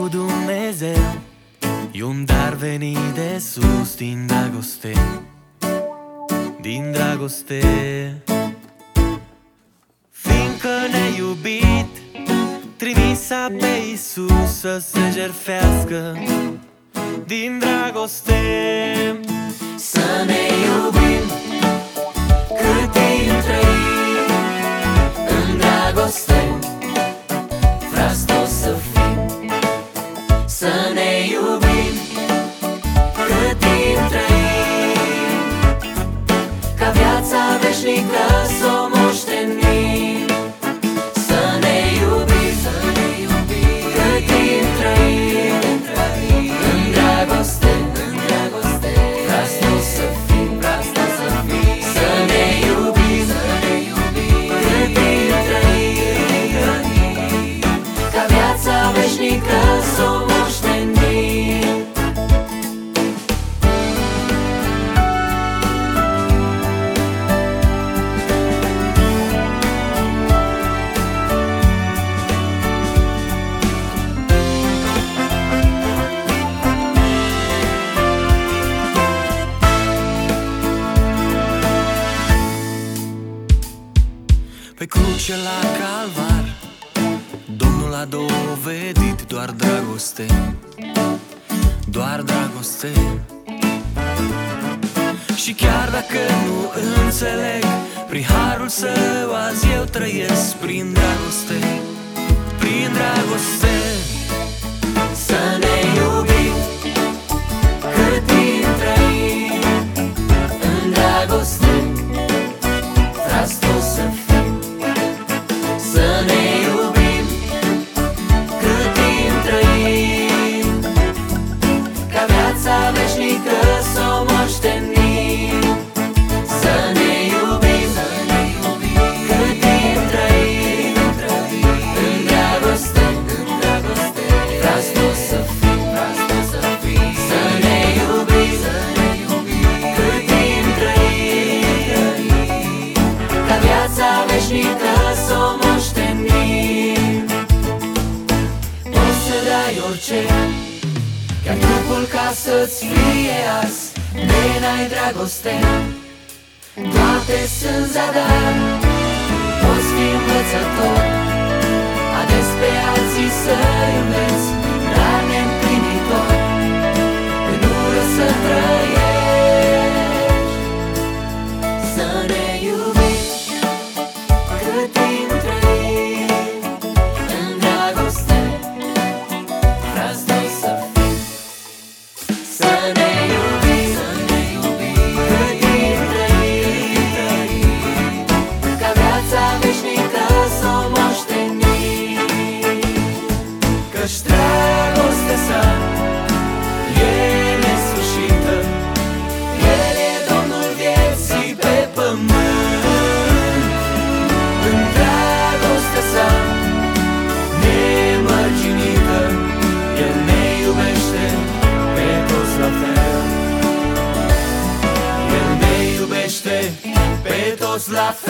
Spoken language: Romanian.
cu Dumnezeu. E un dar venit de sus din dragoste Din dragoste. Fiindcă ne-a iubit Trimisa pe Isus să se jerfească Din dragoste. Să ne iubim you duce la calvar. Domnul a dovedit doar dragoste Doar dragoste. Și chiar dacă nu înțeleg Prin harul său azi eu trăiesc Prin dragoste Prin dragoste. dai orice. Ca trupul ca să-ți fie ars De n-ai dragoste. Toate sunt zadar Poți fi învățător. la fe.